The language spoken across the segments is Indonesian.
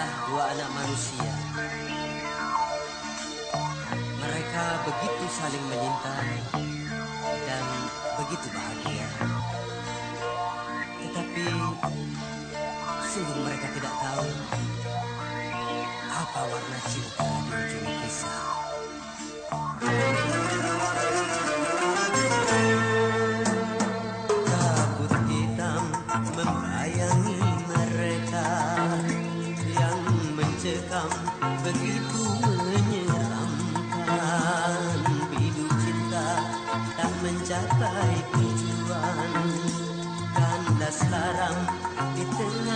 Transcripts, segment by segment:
kisah dua anak manusia. Mereka begitu saling menyintai dan begitu bahagia. Tetapi sungguh mereka tidak tahu apa warna cinta di ujung kisah. Kabut hitam membayangi listen.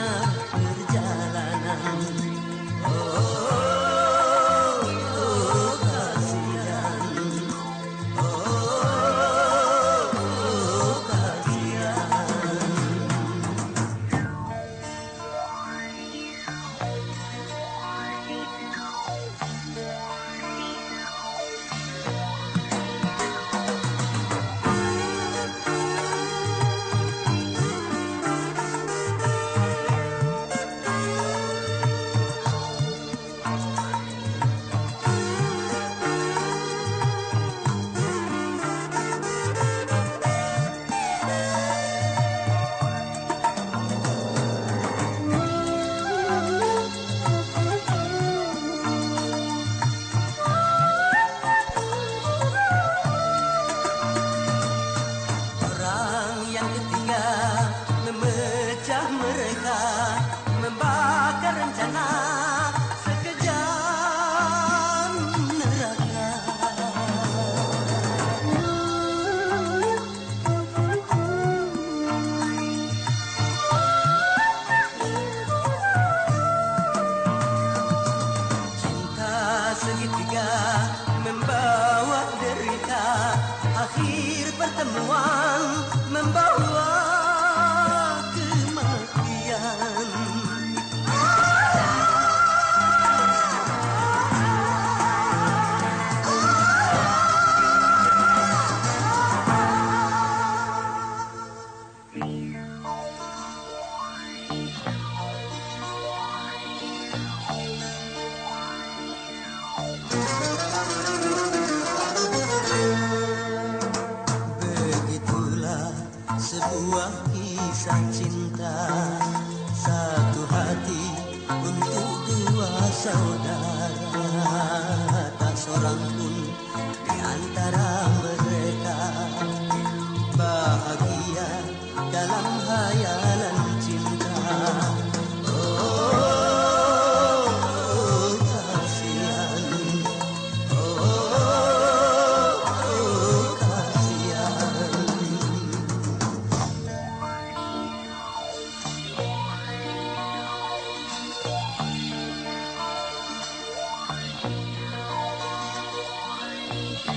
love. satu hati untuk dua saudara. Tak seorang pun Bye.